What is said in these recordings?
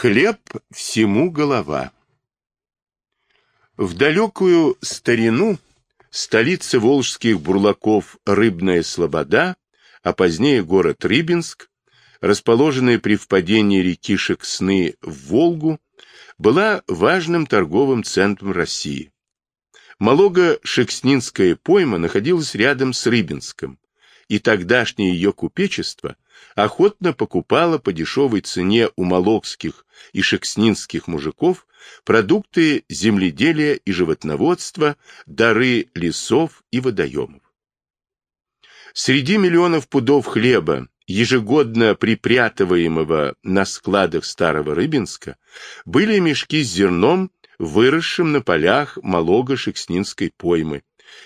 Хлеб всему голова. В далекую старину столица волжских бурлаков Рыбная Слобода, а позднее город Рыбинск, расположенная при впадении реки Шексны в Волгу, была важным торговым центром России. Малого-Шекснинская пойма находилась рядом с Рыбинском, и тогдашнее ее купечество охотно покупало по дешевой цене у молокских и шекснинских мужиков продукты земледелия и животноводства, дары лесов и водоемов. Среди миллионов пудов хлеба, ежегодно припрятываемого на складах Старого Рыбинска, были мешки с зерном, выросшим на полях Малого-Шекснинской поймы,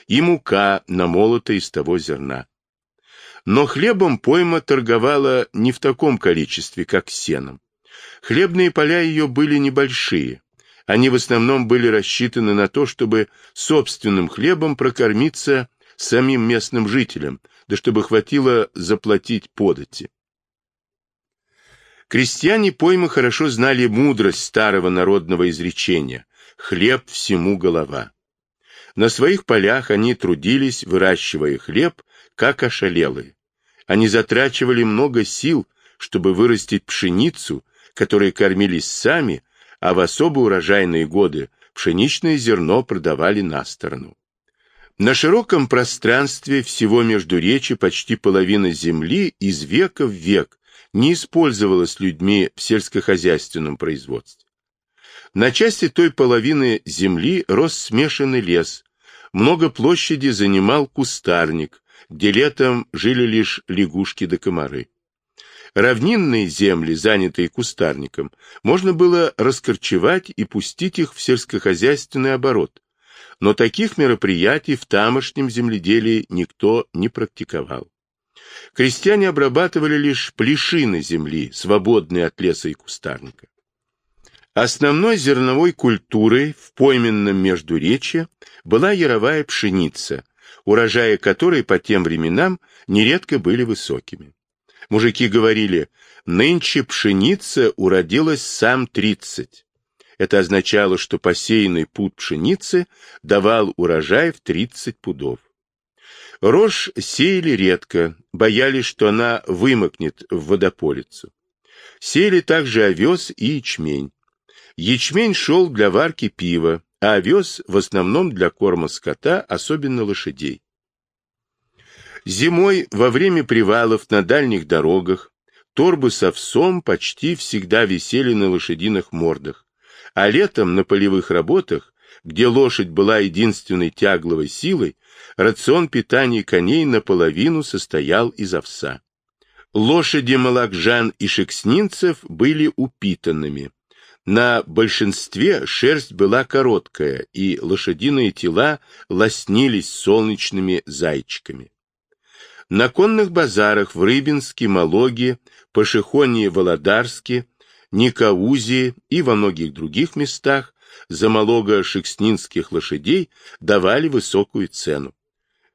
и мука, намолотая из того зерна. Но хлебом пойма торговала не в таком количестве, как сеном. Хлебные поля ее были небольшие. Они в основном были рассчитаны на то, чтобы собственным хлебом прокормиться самим местным жителям, да чтобы хватило заплатить подати. Крестьяне поймы хорошо знали мудрость старого народного изречения «хлеб всему голова». На своих полях они трудились, выращивая хлеб, как ошалелые. Они затрачивали много сил, чтобы вырастить пшеницу, которой кормились сами, а в особо урожайные годы пшеничное зерно продавали на сторону. На широком пространстве всего между речи почти половина земли из века в век не использовалась людьми в сельскохозяйственном производстве. На части той половины земли рос смешанный лес, много площади занимал кустарник, где летом жили лишь лягушки да комары. Равнинные земли, занятые кустарником, можно было раскорчевать и пустить их в сельскохозяйственный оборот, но таких мероприятий в тамошнем земледелии никто не практиковал. Крестьяне обрабатывали лишь плешины земли, свободные от леса и кустарника. Основной зерновой культурой в пойменном междуречье была яровая пшеница – урожаи которой по тем временам нередко были высокими. Мужики говорили, нынче пшеница уродилась сам тридцать. Это означало, что посеянный пуд пшеницы давал урожай в тридцать пудов. Рожь сеяли редко, боялись, что она вымокнет в водополицу. Сеяли также овес и ячмень. Ячмень шел для варки пива, а овес в основном для корма скота, особенно лошадей. Зимой во время привалов на дальних дорогах торбы с овсом почти всегда висели на лошадиных мордах, а летом на полевых работах, где лошадь была единственной тягловой силой, рацион питания коней наполовину состоял из овса. Лошади малакжан и шекснинцев были упитанными, на большинстве шерсть была короткая, и лошадиные тела лоснились солнечными зайчиками. На конных базарах в Рыбинске, Малоге, Пашихоне, Володарске, Никаузе и во многих других местах за малого-шекснинских лошадей давали высокую цену.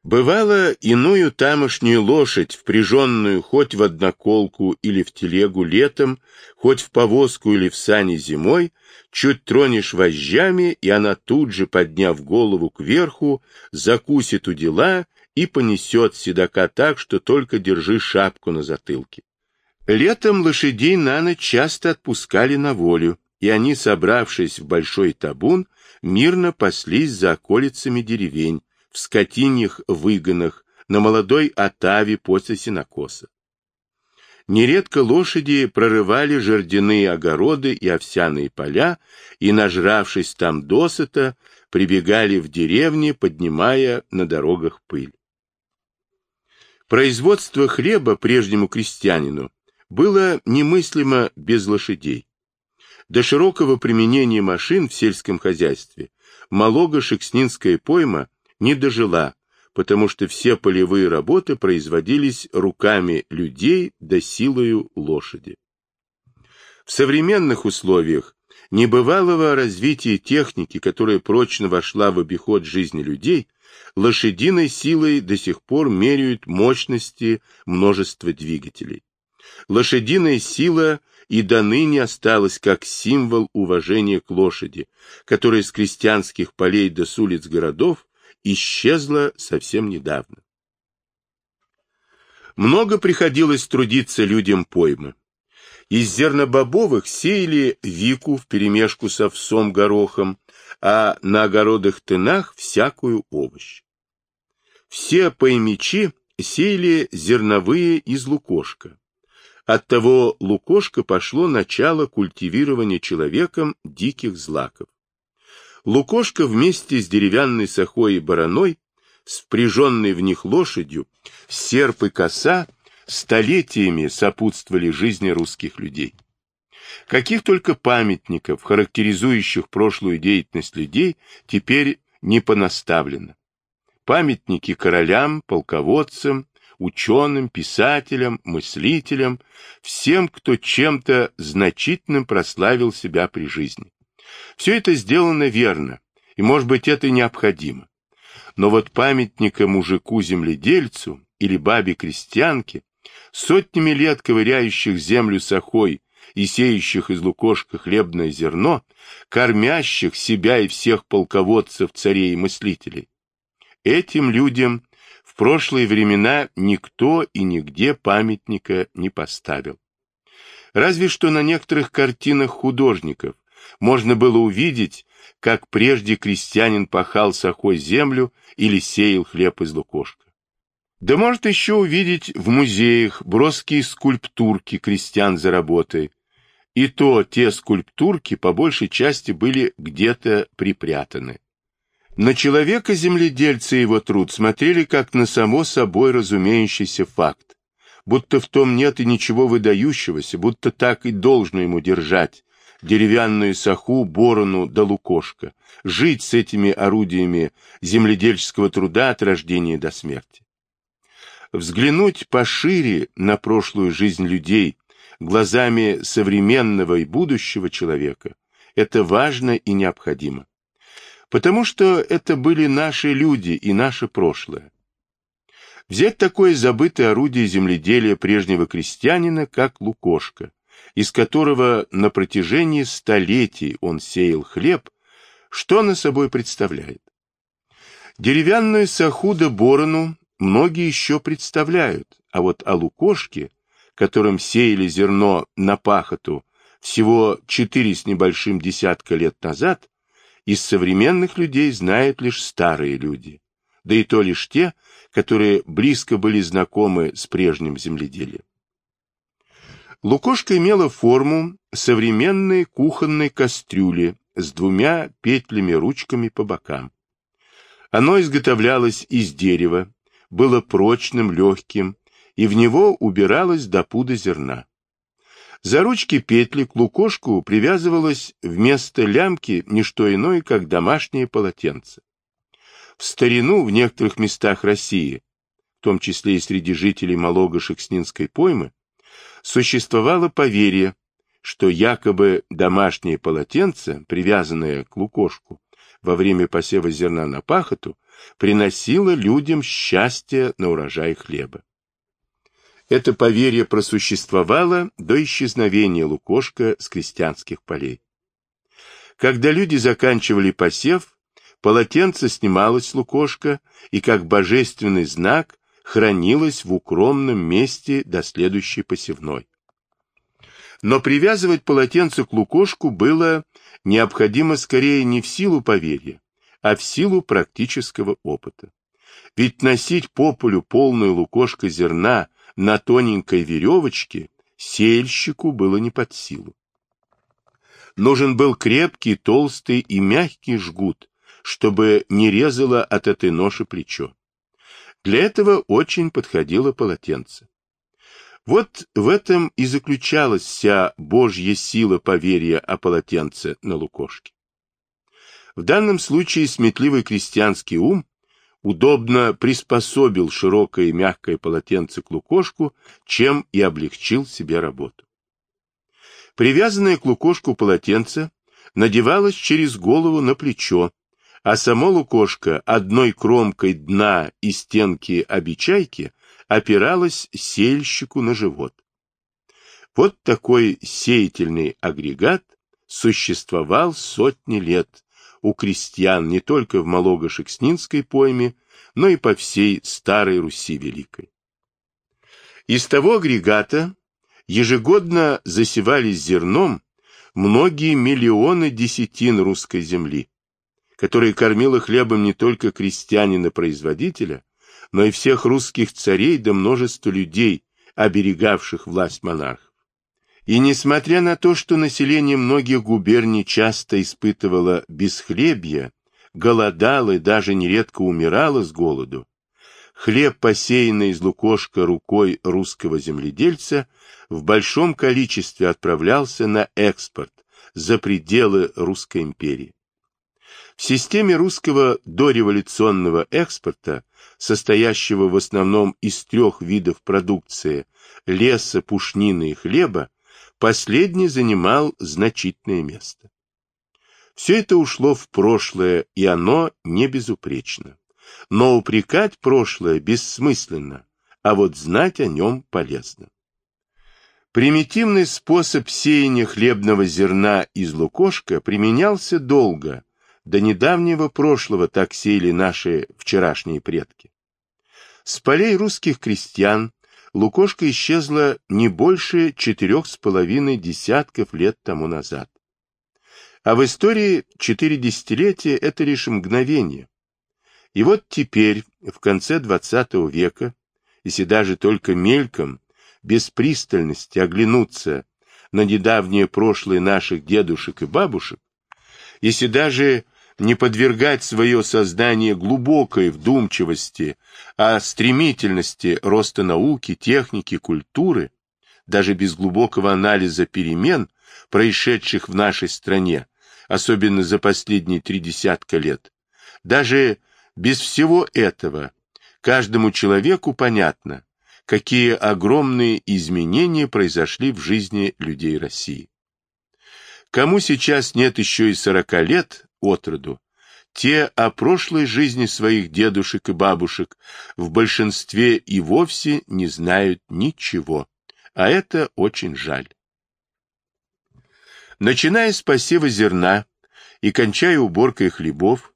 Бывало, иную тамошнюю лошадь, впряженную хоть в одноколку или в телегу летом, хоть в повозку или в сани зимой, чуть тронешь вожжами, и она тут же, подняв голову кверху, закусит у дела и понесет седока так, что только держи шапку на затылке. Летом лошадей на ночь часто отпускали на волю, и они, собравшись в большой табун, мирно паслись за околицами деревень, в скотиньих выгонах, на молодой отаве после сенокоса. Нередко лошади прорывали жердяные огороды и овсяные поля, и, нажравшись там досыта, прибегали в деревни, поднимая на дорогах пыль. Производство хлеба прежнему крестьянину было немыслимо без лошадей. До широкого применения машин в сельском хозяйстве Малого-Шекснинская пойма не дожила, потому что все полевые работы производились руками людей да силою лошади. В современных условиях небывалого развития техники, которая прочно вошла в обиход жизни людей, лошадиной силой до сих пор меряют мощности множества двигателей. Лошадиная сила и до ныне осталась как символ уважения к лошади, которая с крестьянских полей до с улиц городов исчезла совсем недавно. Много приходилось трудиться людям поймы. Из зернобобовых сеяли вику вперемешку с овсом горохом, а на огородах-тынах всякую овощ. Все поймичи сеяли зерновые из лукошка. Оттого лукошка пошло начало культивирования человеком диких злаков. Лукошка вместе с деревянной сахой и бараной, спряженной в них лошадью, серп и коса столетиями сопутствовали жизни русских людей. Каких только памятников, характеризующих прошлую деятельность людей, теперь не понаставлено. Памятники королям, полководцам, ученым, писателям, мыслителям, всем, кто чем-то значительным прославил себя при жизни. Все это сделано верно, и, может быть, это необходимо. Но вот памятника мужику-земледельцу или бабе-крестьянке, сотнями лет ковыряющих землю сахой и сеющих из лукошка хлебное зерно, кормящих себя и всех полководцев, царей и мыслителей. Этим людям в прошлые времена никто и нигде памятника не поставил. Разве что на некоторых картинах художников можно было увидеть, как прежде крестьянин пахал сахой землю или сеял хлеб из лукошка. Да может еще увидеть в музеях броские скульптурки крестьян за работой. И то те скульптурки по большей части были где-то припрятаны. На человека-земледельца и его труд смотрели как на само собой разумеющийся факт, будто в том нет и ничего выдающегося, будто так и должно ему держать деревянную саху, борону да лукошко, жить с этими орудиями земледельческого труда от рождения до смерти. Взглянуть пошире на прошлую жизнь людей глазами современного и будущего человека – это важно и необходимо. Потому что это были наши люди и наше прошлое. Взять такое забытое орудие земледелия прежнего крестьянина, как лукошко, из которого на протяжении столетий он сеял хлеб, что она собой представляет? Деревянную сахуда борону многие еще представляют, а вот о лукошке, которым сеяли зерно на пахоту всего четыре с небольшим десятка лет назад, из современных людей знают лишь старые люди, да и то лишь те, которые близко были знакомы с прежним земледелием. Лукошка имела форму современной кухонной кастрюли с двумя петлями-ручками по бокам. Оно изготовлялось из дерева, было прочным, легким, и в него убиралось до пуда зерна. За ручки петли к лукошку привязывалось вместо лямки не что иное, как домашнее полотенце. В старину в некоторых местах России, в том числе и среди жителей Малого-Шекснинской поймы, существовало поверье, что якобы домашнее полотенце, привязанное к лукошку во время посева зерна на пахоту, приносило людям счастье на урожай хлеба. Это поверье просуществовало до исчезновения лукошка с крестьянских полей. Когда люди заканчивали посев, полотенце снималось с лукошка и как божественный знак хранилось в укромном месте до следующей посевной. Но привязывать полотенце к лукошку было необходимо скорее не в силу поверья, а в силу практического опыта. Ведь носить по полю полную лукошко зерна на тоненькой веревочке сельщику было не под силу. Нужен был крепкий, толстый и мягкий жгут, чтобы не резало от этой ноши плечо. Для этого очень подходило полотенце. Вот в этом и заключалась вся божья сила поверья о полотенце на Лукошке. В данном случае сметливый крестьянский ум удобно приспособил широкое и мягкое полотенце к лукошку, чем и облегчил себе работу. Привязанное к лукошку полотенце надевалось через голову на плечо, а само лукошко одной кромкой дна и стенки обечайки опиралось сельщику на живот. Вот такой сеятельный агрегат существовал сотни лет у крестьян не только в Малого-Шекснинской пойме, но и по всей Старой Руси Великой. Из того агрегата ежегодно засевались зерном многие миллионы десятин русской земли, которая кормила хлебом не только крестьянина-производителя, но и всех русских царей да множество людей, оберегавших власть монархов. И несмотря на то, что население многих губерний часто испытывало бесхлебье, голодало и даже нередко умирало с голоду, хлеб, посеянный из лукошка рукой русского земледельца, в большом количестве отправлялся на экспорт за пределы Русской империи. В системе русского дореволюционного экспорта, состоящего в основном из трех видов продукции – леса, пушнины и хлеба, последний занимал значительное место. Все это ушло в прошлое, и оно не безупречно. Но упрекать прошлое бессмысленно, а вот знать о нем полезно. Примитивный способ сеяния хлебного зерна из лукошка применялся долго, до недавнего прошлого так сеяли наши вчерашние предки. С полей русских крестьян лукошка исчезла не больше четырех с половиной десятков лет тому назад. А в истории четыре десятилетия – это лишь мгновение. И вот теперь, в конце XX века, если даже только мельком, без пристальности оглянуться на недавнее прошлое наших дедушек и бабушек, если даже не подвергать свое сознание глубокой вдумчивости о стремительности роста науки, техники, культуры, даже без глубокого анализа перемен, происшедших в нашей стране, особенно за последние три десятка лет, даже без всего этого каждому человеку понятно, какие огромные изменения произошли в жизни людей России. Кому сейчас нет еще и сорока лет, от роду. Те о прошлой жизни своих дедушек и бабушек в большинстве и вовсе не знают ничего, а это очень жаль. Начиная с посева зерна и кончая уборкой хлебов,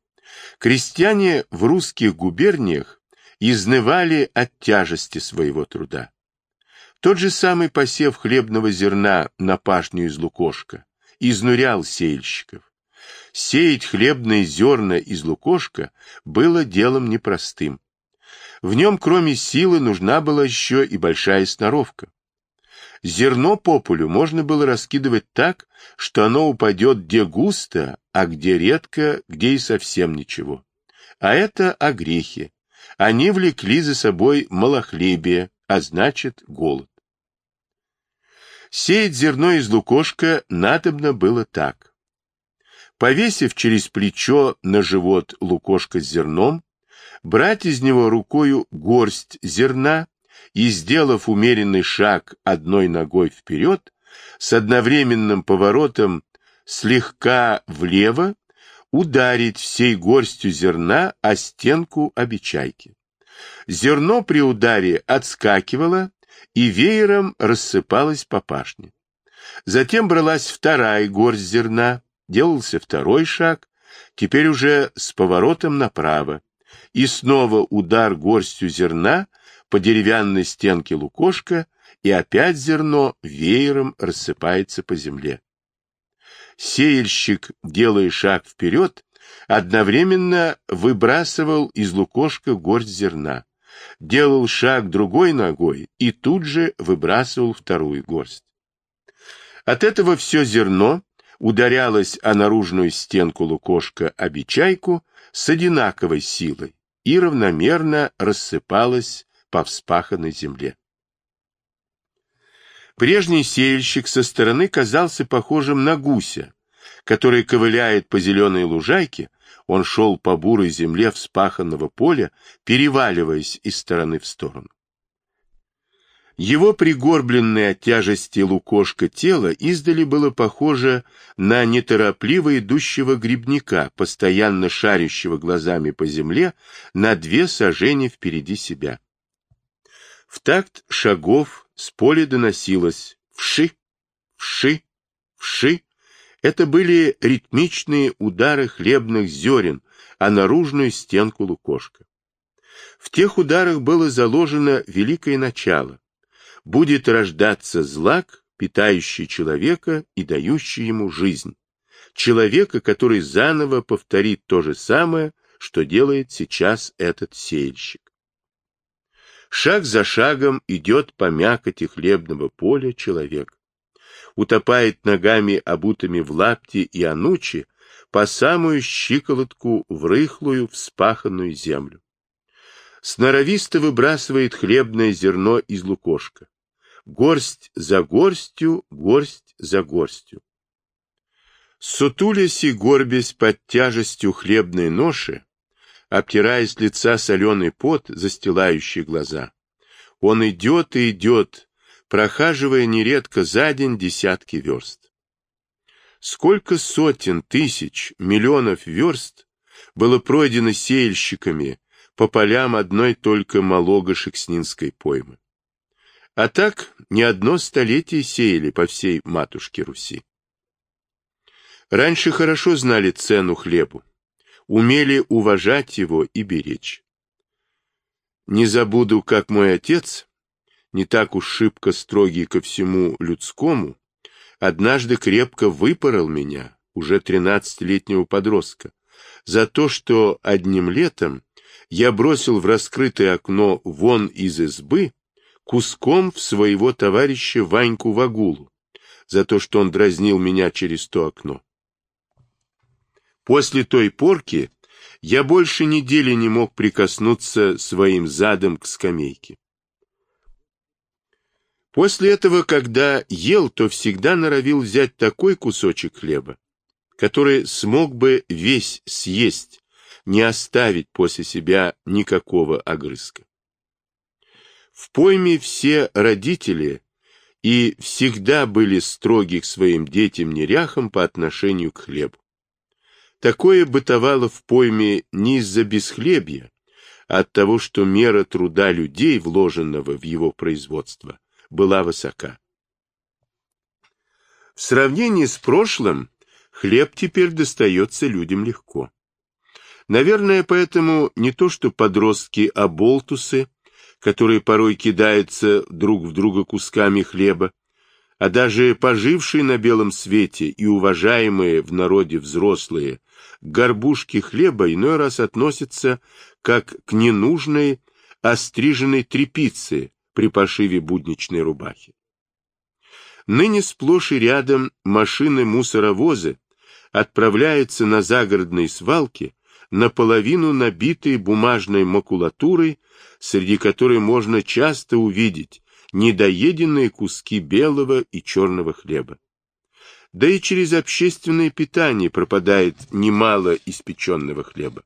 крестьяне в русских губерниях изнывали от тяжести своего труда. Тот же самый посев хлебного зерна на пашню из лукошка изнурял сеяльщиков. Сеять хлебные зерна из лукошка было делом непростым. В нем, кроме силы, нужна была еще и большая сноровка. Зерно по полю можно было раскидывать так, что оно упадет где густо, а где редко, где и совсем ничего. А это огрехи. Они влекли за собой малохлебие, а значит голод. Сеять зерно из лукошка надобно было так. Повесив через плечо на живот лукошко с зерном, брать из него рукою горсть зерна и, сделав умеренный шаг одной ногой вперед, с одновременным поворотом слегка влево, ударить всей горстью зерна о стенку обечайки. Зерно при ударе отскакивало и веером рассыпалось по пашне. Затем бралась вторая горсть зерна, Делался второй шаг, теперь уже с поворотом направо, и снова удар горстью зерна по деревянной стенке лукошка, и опять зерно веером рассыпается по земле. Сеяльщик, делая шаг вперед, одновременно выбрасывал из лукошка горсть зерна, делал шаг другой ногой и тут же выбрасывал вторую горсть. От этого все зерно ударялась о наружную стенку лукошка обечайку с одинаковой силой и равномерно рассыпалась по вспаханной земле. Прежний сеяльщик со стороны казался похожим на гуся, который ковыляет по зеленой лужайке, он шел по бурой земле вспаханного поля, переваливаясь из стороны в сторону. Его пригорбленное от тяжести лукошко тело издали было похоже на неторопливо идущего грибника, постоянно шарящего глазами по земле на две сажени впереди себя. В такт шагов с поля доносилось вши, вши, вши. Это были ритмичные удары хлебных зерен о наружную стенку лукошка. В тех ударах было заложено великое начало. Будет рождаться злак, питающий человека и дающий ему жизнь. Человека, который заново повторит то же самое, что делает сейчас этот сеяльщик. Шаг за шагом идет по мякоти хлебного поля человек. Утопает ногами, обутыми в лапти и анучи, по самую щиколотку в рыхлую, вспаханную землю. Сноровисто выбрасывает хлебное зерно из лукошка. Горсть за горстью, горсть за горстью. Сутулясь и горбясь под тяжестью хлебной ноши, обтирая с лица соленый пот, застилающий глаза, он идет и идет, прохаживая нередко за день десятки верст. Сколько сотен, тысяч, миллионов верст было пройдено сеяльщиками по полям одной только Малого-Шекснинской поймы. А так не одно столетие сеяли по всей матушке Руси. Раньше хорошо знали цену хлебу, умели уважать его и беречь. Не забуду, как мой отец, не так уж шибко строгий ко всему людскому, однажды крепко выпорол меня, уже тринадцатилетнего подростка, за то, что одним летом я бросил в раскрытое окно вон из избы куском в своего товарища Ваньку Вагулу, за то, что он дразнил меня через то окно. После той порки я больше недели не мог прикоснуться своим задом к скамейке. После этого, когда ел, то всегда норовил взять такой кусочек хлеба, который смог бы весь съесть, не оставить после себя никакого огрызка. В пойме все родители и всегда были строги к своим детям-неряхам по отношению к хлебу. Такое бытовало в пойме не из-за бесхлебья, а от того, что мера труда людей, вложенного в его производство, была высока. В сравнении с прошлым хлеб теперь достается людям легко. Наверное, поэтому не то что подростки, а болтусы, которые порой кидаются друг в друга кусками хлеба, а даже пожившие на белом свете и уважаемые в народе взрослые к горбушке хлеба иной раз относятся как к ненужной остриженной тряпице при пошиве будничной рубахи. Ныне сплошь и рядом машины-мусоровозы отправляются на загородные свалки, наполовину набитые бумажной макулатурой, среди которой можно часто увидеть недоеденные куски белого и черного хлеба. Да и через общественное питание пропадает немало испеченного хлеба.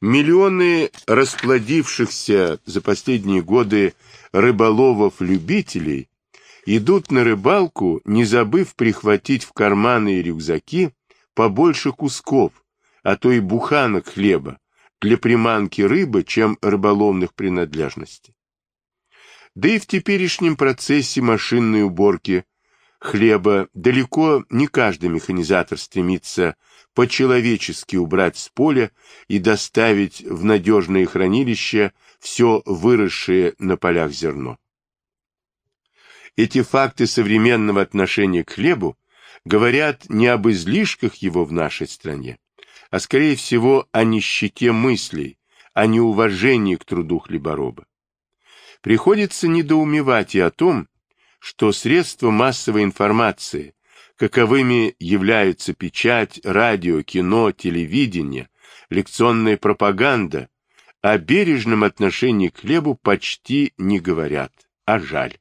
Миллионы расплодившихся за последние годы рыболовов-любителей идут на рыбалку, не забыв прихватить в карманы и рюкзаки побольше кусков, а то и буханок хлеба для приманки рыбы, чем рыболовных принадлежностей. Да и в теперешнем процессе машинной уборки хлеба далеко не каждый механизатор стремится по-человечески убрать с поля и доставить в надежное хранилище все выросшее на полях зерно. Эти факты современного отношения к хлебу говорят не об излишках его в нашей стране, а скорее всего о нищете мыслей, о неуважении к труду хлебороба. Приходится недоумевать и о том, что средства массовой информации, каковыми являются печать, радио, кино, телевидение, лекционная пропаганда, о бережном отношении к хлебу почти не говорят, а жаль.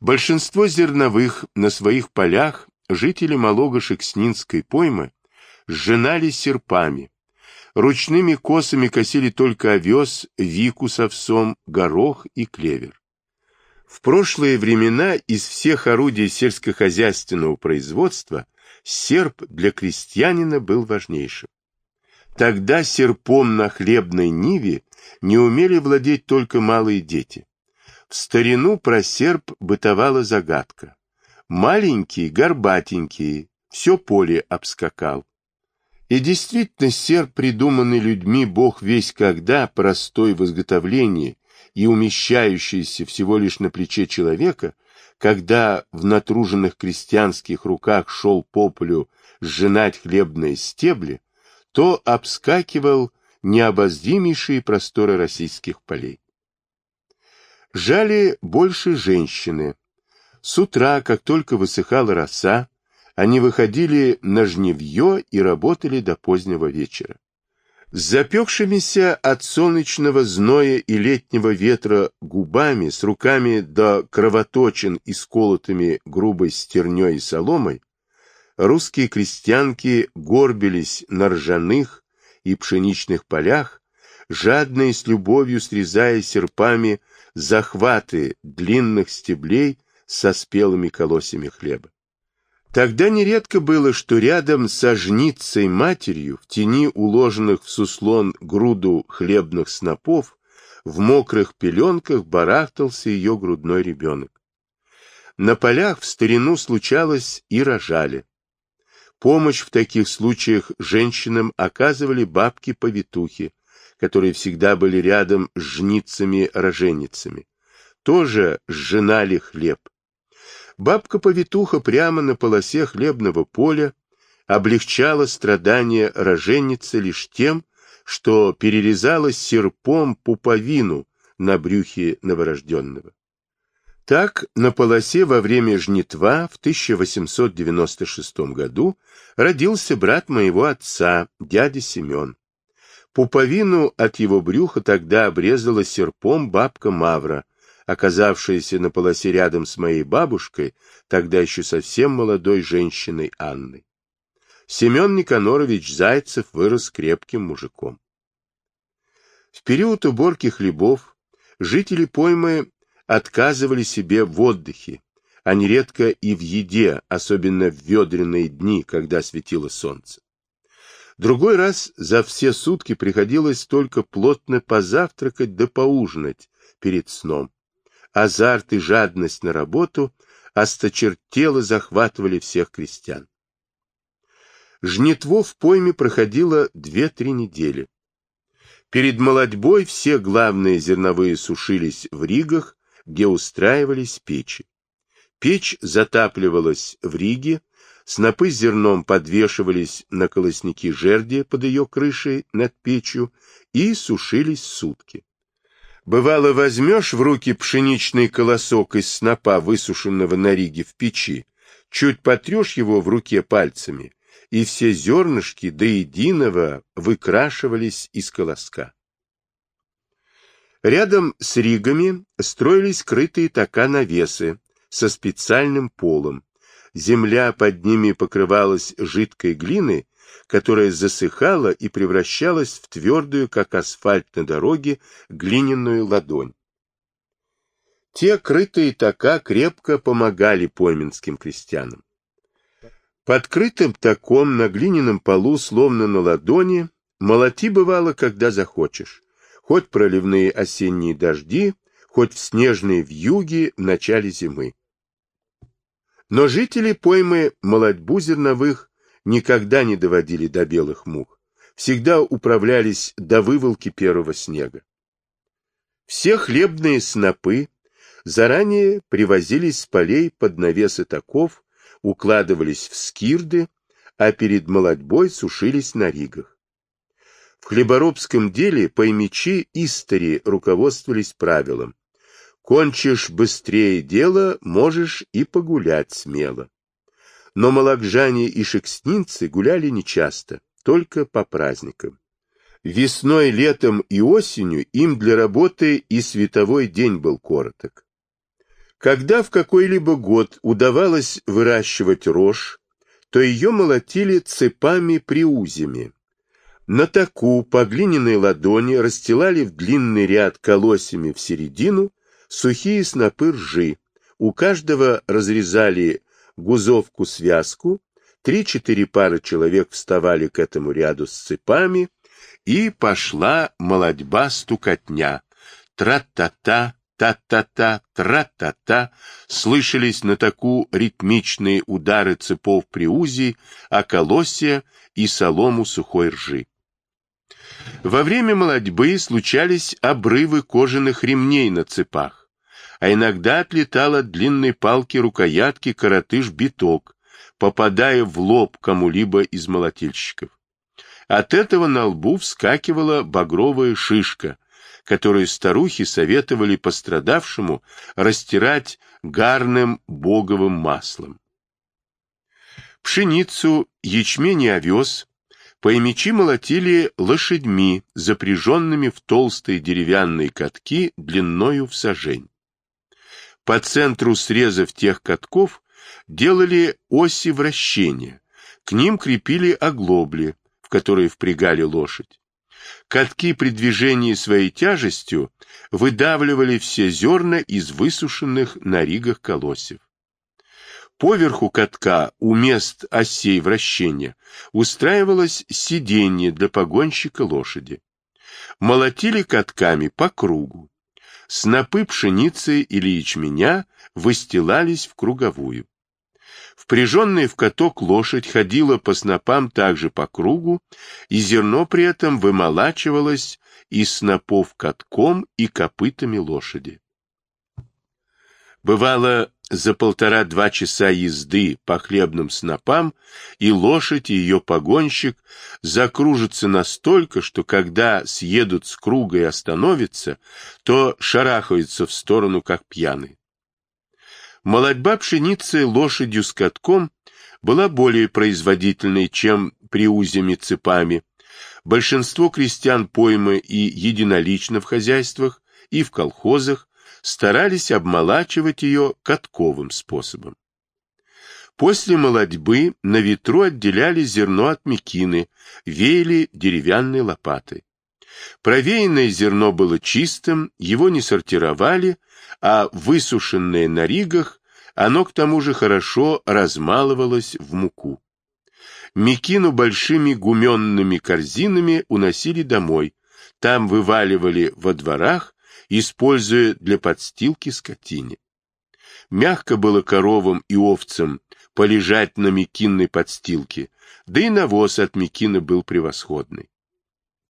Большинство зерновых на своих полях жители Малого-Шекснинской поймы сжинали серпами, Ручными косами косили только овес, вику с овсом, горох и клевер. В прошлые времена из всех орудий сельскохозяйственного производства серп для крестьянина был важнейшим. Тогда серпом на хлебной ниве не умели владеть только малые дети. В старину про серп бытовала загадка. Маленький, горбатенький, все поле обскакал. И действительно, серп, придуманный людьми бог весь когда, простой в изготовлении и умещающийся всего лишь на плече человека, когда в натруженных крестьянских руках шел по полю сжинать хлебные стебли, то обскакивал необозримейшие просторы российских полей. Жали больше женщины. С утра, как только высыхала роса, они выходили на жневье и работали до позднего вечера. С запекшимися от солнечного зноя и летнего ветра губами, с руками до кровоточин и сколотыми грубой стерней и соломой, русские крестьянки горбились на ржаных и пшеничных полях, жадно и с любовью срезая серпами захваты длинных стеблей со спелыми колосьями хлеба. Тогда нередко было, что рядом со жницей матерью, в тени уложенных в суслон груду хлебных снопов, в мокрых пеленках барахтался ее грудной ребенок. На полях в старину случалось и рожали. Помощь в таких случаях женщинам оказывали бабки-повитухи, которые всегда были рядом с жницами-роженицами. Тоже сжинали хлеб. Бабка-повитуха прямо на полосе хлебного поля облегчала страдания роженицы лишь тем, что перерезала серпом пуповину на брюхе новорожденного. Так, на полосе во время жнитва в 1896 году родился брат моего отца, дядя Семен. Пуповину от его брюха тогда обрезала серпом бабка Мавра, оказавшаяся на полосе рядом с моей бабушкой, тогда еще совсем молодой женщиной Анной. Семен Никанорович Зайцев вырос крепким мужиком. В период уборки хлебов жители поймы отказывали себе в отдыхе, а нередко и в еде, особенно в ведренные дни, когда светило солнце. Другой раз за все сутки приходилось только плотно позавтракать да поужинать перед сном. Азарт и жадность на работу осточертело захватывали всех крестьян. Жнитво в пойме проходило две-три недели. Перед молодьбой все главные зерновые сушились в ригах, где устраивались печи. Печь затапливалась в Риге, снопы с зерном подвешивались на колосники жерди под ее крышей над печью и сушились сутки. Бывало, возьмешь в руки пшеничный колосок из снопа, высушенного на Риге в печи, чуть потрешь его в руке пальцами, и все зернышки до единого выкрашивались из колоска. Рядом с ригами строились крытые така навесы со специальным полом. Земля под ними покрывалась жидкой глиной, которая засыхала и превращалась в твердую, как асфальт на дороге, глиняную ладонь. Те крытые така крепко помогали пойменским крестьянам. Под крытым таком на глиняном полу, словно на ладони, молоти бывало, когда захочешь хоть проливные осенние дожди, хоть в снежные вьюги в начале зимы. Но жители поймы молодьбу зерновых никогда не доводили до белых мух, всегда управлялись до выволки первого снега. Все хлебные снопы заранее привозились с полей под навесы таков, укладывались в скирды, а перед молодьбой сушились на ригах. В хлеборобском деле поймичи истори руководствовались правилом. Кончишь быстрее дело, можешь и погулять смело. Но малакжане и шекснинцы гуляли нечасто, только по праздникам. Весной, летом и осенью им для работы и световой день был короток. Когда в какой-либо год удавалось выращивать рожь, то ее молотили цепами-приузями, на таку по глиняной ладони расстилали в длинный ряд колосьями в середину сухие снопы ржи. У каждого разрезали гузовку-связку, три-четыре пары человек вставали к этому ряду с цепами, и пошла молодьба-стукотня. Тра-та-та, та-та-та, тра-та-та, слышались на таку ритмичные удары цепов приузий, околосья и солому сухой ржи. Во время молодьбы случались обрывы кожаных ремней на цепах, а иногда отлетал от длинной палки рукоятки коротыш-биток, попадая в лоб кому-либо из молотильщиков. От этого на лбу вскакивала багровая шишка, которую старухи советовали пострадавшему растирать гарным боговым маслом. Пшеницу, ячмень и овес Поймичи молотили лошадьми, запряженными в толстые деревянные катки длиною в сажень. По центру срезов тех катков делали оси вращения, к ним крепили оглобли, в которые впрягали лошадь. Катки при движении своей тяжестью выдавливали все зерна из высушенных на ригах колосьев. Поверху катка у мест осей вращения устраивалось сиденье для погонщика лошади. Молотили катками по кругу. Снопы пшеницы или ячменя выстилались в круговую. Впряженная в каток лошадь ходила по снопам также по кругу, и зерно при этом вымолачивалось из снопов катком и копытами лошади. Бывало, за полтора-два часа езды по хлебным снопам и лошадь и ее погонщик закружатся настолько, что когда съедут с круга и остановятся, то шарахаются в сторону, как пьяные. Молодьба пшеницы лошадью с катком была более производительной, чем при узями цепами. Большинство крестьян поймы и единолично в хозяйствах, и в колхозах старались обмолачивать ее катковым способом. После молодьбы на ветру отделяли зерно от мекины, веяли деревянной лопатой. Провеянное зерно было чистым, его не сортировали, а высушенное на ригах, оно к тому же хорошо размалывалось в муку. Мекину большими гуменными корзинами уносили домой, там вываливали во дворах используя для подстилки скотине. Мягко было коровам и овцам полежать на мекинной подстилке, да и навоз от мекины был превосходный.